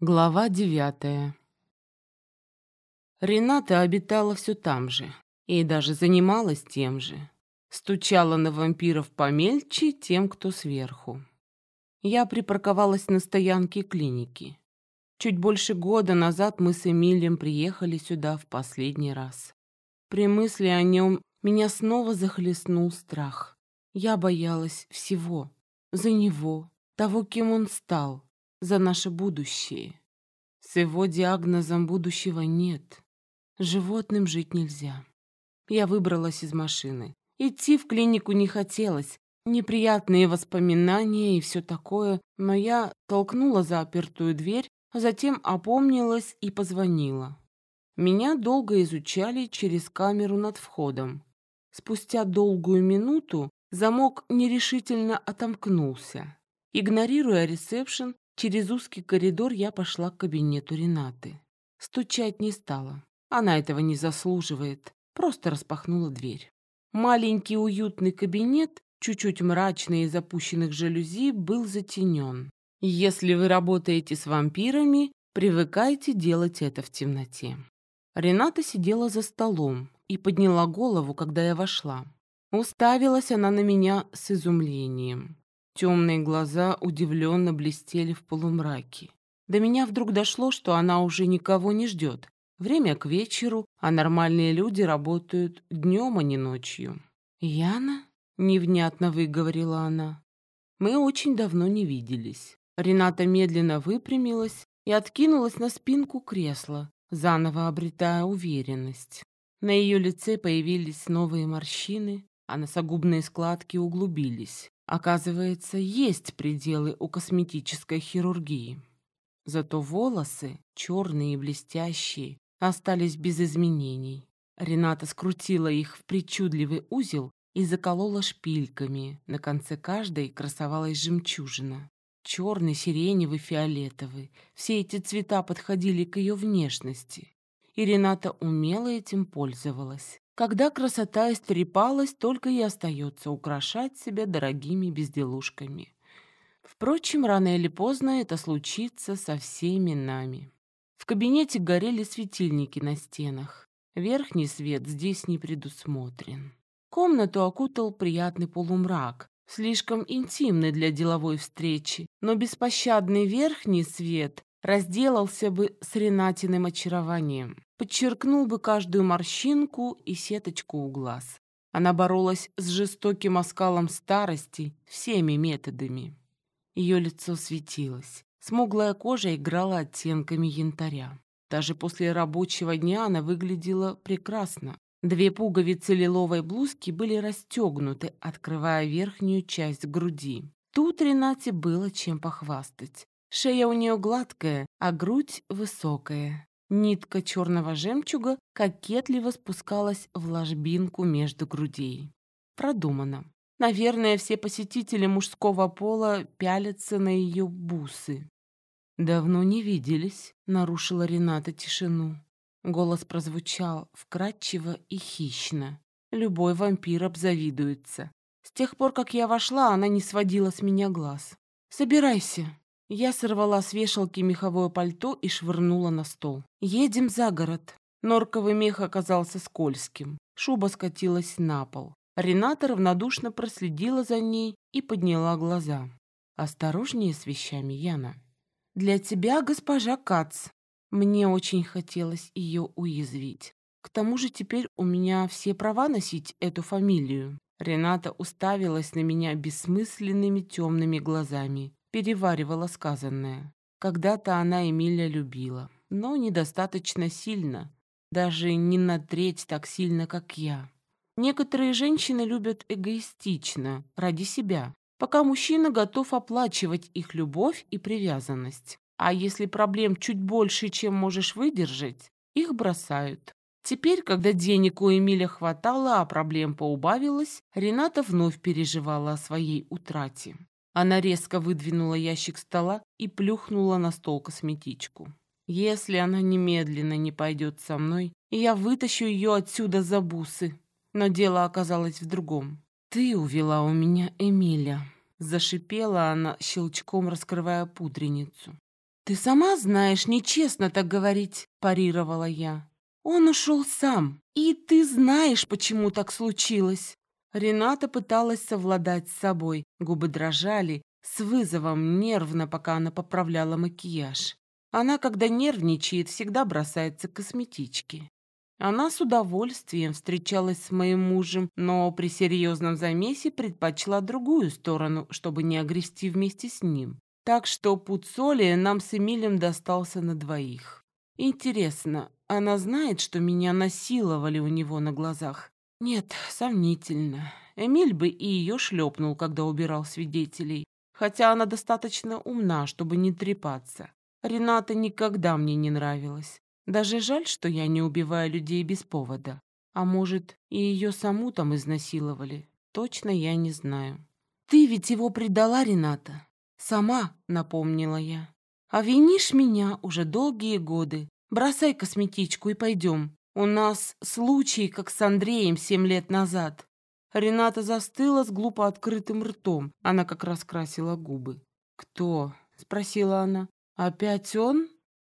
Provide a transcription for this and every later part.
Глава девятая Рената обитала все там же и даже занималась тем же. Стучала на вампиров помельче тем, кто сверху. Я припарковалась на стоянке клиники. Чуть больше года назад мы с Эмилием приехали сюда в последний раз. При мысли о нем меня снова захлестнул страх. Я боялась всего. За него, того, кем он стал, за наше будущее. С его диагнозом будущего нет. Животным жить нельзя. Я выбралась из машины. Идти в клинику не хотелось. Неприятные воспоминания и все такое, но я толкнула запертую дверь, затем опомнилась и позвонила. Меня долго изучали через камеру над входом. Спустя долгую минуту замок нерешительно отомкнулся. Игнорируя ресепшн, Через узкий коридор я пошла к кабинету Ренаты. Стучать не стала. Она этого не заслуживает. Просто распахнула дверь. Маленький уютный кабинет, чуть-чуть мрачный из запущенных жалюзи, был затенен. Если вы работаете с вампирами, привыкайте делать это в темноте. Рената сидела за столом и подняла голову, когда я вошла. Уставилась она на меня с изумлением. Темные глаза удивленно блестели в полумраке. До меня вдруг дошло, что она уже никого не ждет. Время к вечеру, а нормальные люди работают днем, а не ночью. «Яна?» — невнятно выговорила она. «Мы очень давно не виделись». Рената медленно выпрямилась и откинулась на спинку кресла, заново обретая уверенность. На ее лице появились новые морщины, а носогубные складки углубились. Оказывается, есть пределы у косметической хирургии. Зато волосы, черные и блестящие, остались без изменений. Рената скрутила их в причудливый узел и заколола шпильками. На конце каждой красовалась жемчужина. Черный, сиреневый, фиолетовый. Все эти цвета подходили к ее внешности. И Рената умело этим пользовалась. Когда красота истрепалась, только и остается украшать себя дорогими безделушками. Впрочем, рано или поздно это случится со всеми нами. В кабинете горели светильники на стенах. Верхний свет здесь не предусмотрен. Комнату окутал приятный полумрак, слишком интимный для деловой встречи, но беспощадный верхний свет разделался бы с Ренатиным очарованием, подчеркнул бы каждую морщинку и сеточку у глаз. Она боролась с жестоким оскалом старости всеми методами. Ее лицо светилось. Смуглая кожа играла оттенками янтаря. Даже после рабочего дня она выглядела прекрасно. Две пуговицы лиловой блузки были расстегнуты, открывая верхнюю часть груди. Тут Ренате было чем похвастать. Шея у нее гладкая, а грудь высокая. Нитка черного жемчуга кокетливо спускалась в ложбинку между грудей. Продумано. Наверное, все посетители мужского пола пялятся на ее бусы. «Давно не виделись», — нарушила Рената тишину. Голос прозвучал вкрадчиво и хищно. Любой вампир обзавидуется. С тех пор, как я вошла, она не сводила с меня глаз. «Собирайся», я сорвала с вешалки меховое пальто и швырнула на стол. «Едем за город». Норковый мех оказался скользким. Шуба скатилась на пол. Рената равнодушно проследила за ней и подняла глаза. «Осторожнее с вещами, Яна». «Для тебя, госпожа Кац». Мне очень хотелось ее уязвить. К тому же теперь у меня все права носить эту фамилию. Рената уставилась на меня бессмысленными темными глазами переваривала сказанное. Когда-то она Эмиля любила, но недостаточно сильно, даже не на треть так сильно, как я. Некоторые женщины любят эгоистично, ради себя, пока мужчина готов оплачивать их любовь и привязанность. А если проблем чуть больше, чем можешь выдержать, их бросают. Теперь, когда денег у Эмиля хватало, а проблем поубавилось, Рената вновь переживала о своей утрате. Она резко выдвинула ящик стола и плюхнула на стол косметичку. Если она немедленно не пойдет со мной, я вытащу ее отсюда за бусы. Но дело оказалось в другом. «Ты увела у меня Эмиля», — зашипела она, щелчком раскрывая пудреницу. «Ты сама знаешь, нечестно так говорить», – парировала я. «Он ушел сам, и ты знаешь, почему так случилось». Рената пыталась совладать с собой, губы дрожали, с вызовом, нервно, пока она поправляла макияж. Она, когда нервничает, всегда бросается к косметичке. Она с удовольствием встречалась с моим мужем, но при серьезном замесе предпочла другую сторону, чтобы не огрести вместе с ним. Так что Пуцолия нам с Эмилем достался на двоих. Интересно, она знает, что меня насиловали у него на глазах? Нет, сомнительно. Эмиль бы и ее шлепнул, когда убирал свидетелей. Хотя она достаточно умна, чтобы не трепаться. Рената никогда мне не нравилась. Даже жаль, что я не убиваю людей без повода. А может, и ее саму там изнасиловали. Точно я не знаю. «Ты ведь его предала, Рената?» «Сама», — напомнила я. «А винишь меня уже долгие годы. Бросай косметичку и пойдем. У нас случай, как с Андреем семь лет назад». Рената застыла с глупо открытым ртом. Она как раз красила губы. «Кто?» — спросила она. «Опять он?»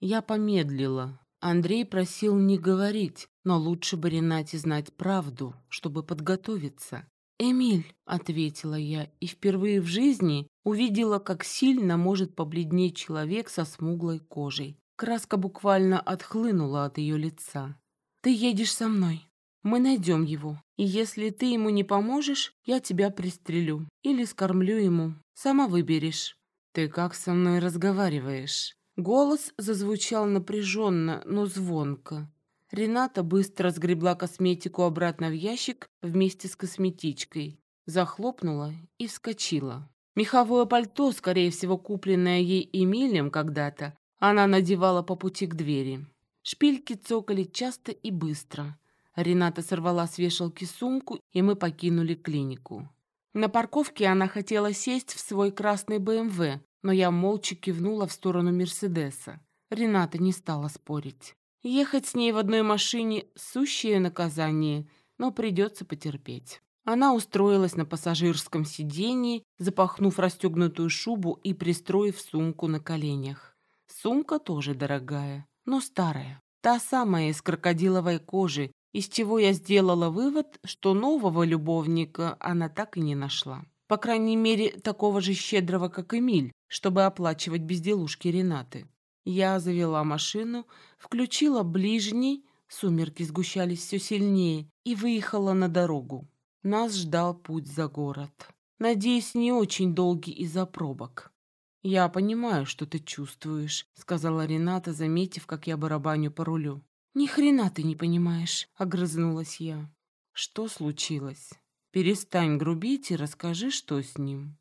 Я помедлила. Андрей просил не говорить, но лучше бы Ренате знать правду, чтобы подготовиться. «Эмиль», — ответила я, и впервые в жизни увидела, как сильно может побледнеть человек со смуглой кожей. Краска буквально отхлынула от ее лица. «Ты едешь со мной. Мы найдем его. И если ты ему не поможешь, я тебя пристрелю. Или скормлю ему. Сама выберешь». «Ты как со мной разговариваешь?» Голос зазвучал напряженно, но звонко. Рената быстро сгребла косметику обратно в ящик вместе с косметичкой, захлопнула и вскочила. Меховое пальто, скорее всего, купленное ей Эмилием когда-то, она надевала по пути к двери. Шпильки цокали часто и быстро. Рената сорвала с вешалки сумку, и мы покинули клинику. На парковке она хотела сесть в свой красный БМВ, но я молча кивнула в сторону Мерседеса. Рената не стала спорить. Ехать с ней в одной машине – сущее наказание, но придется потерпеть. Она устроилась на пассажирском сиденье, запахнув расстегнутую шубу и пристроив сумку на коленях. Сумка тоже дорогая, но старая. Та самая из крокодиловой кожи, из чего я сделала вывод, что нового любовника она так и не нашла. По крайней мере, такого же щедрого, как Эмиль, чтобы оплачивать безделушки Ренаты. Я завела машину, включила ближний, сумерки сгущались все сильнее, и выехала на дорогу. Нас ждал путь за город. Надеюсь, не очень долгий из-за пробок. «Я понимаю, что ты чувствуешь», — сказала Рената, заметив, как я барабаню по рулю. «Ни хрена ты не понимаешь», — огрызнулась я. «Что случилось?» Перестань грубить и расскажи, что с ним.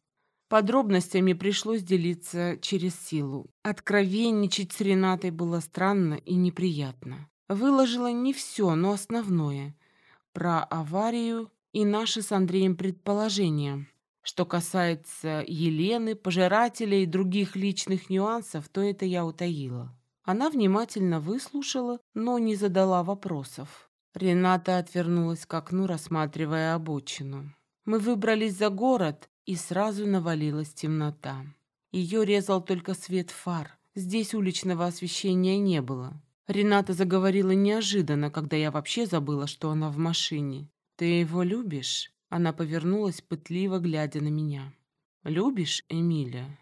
Подробностями пришлось делиться через силу. Откровенничать с Ренатой было странно и неприятно. Выложила не все, но основное. Про аварию и наши с Андреем предположения. Что касается Елены, пожирателя и других личных нюансов, то это я утаила. Она внимательно выслушала, но не задала вопросов. Рената отвернулась к окну, рассматривая обочину. Мы выбрались за город, и сразу навалилась темнота. Ее резал только свет фар. Здесь уличного освещения не было. Рената заговорила неожиданно, когда я вообще забыла, что она в машине. «Ты его любишь?» Она повернулась, пытливо глядя на меня. «Любишь, Эмилия?»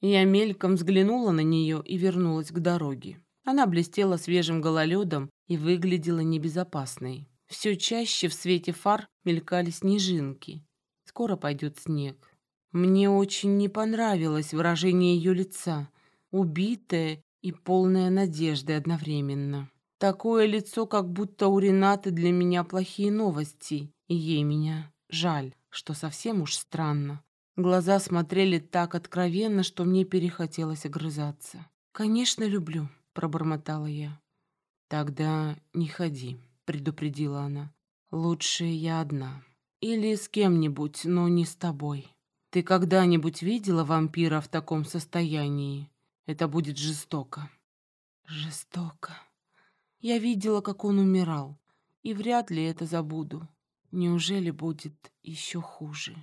Я мельком взглянула на нее и вернулась к дороге. Она блестела свежим гололедом и выглядела небезопасной. Все чаще в свете фар мелькали снежинки. Скоро пойдет снег. Мне очень не понравилось выражение ее лица, убитое и полное надежды одновременно. Такое лицо, как будто у Ренаты для меня плохие новости, и ей меня жаль, что совсем уж странно. Глаза смотрели так откровенно, что мне перехотелось огрызаться. «Конечно, люблю», — пробормотала я. «Тогда не ходи», — предупредила она. «Лучше я одна. Или с кем-нибудь, но не с тобой. Ты когда-нибудь видела вампира в таком состоянии? Это будет жестоко». «Жестоко. Я видела, как он умирал, и вряд ли это забуду. Неужели будет еще хуже?»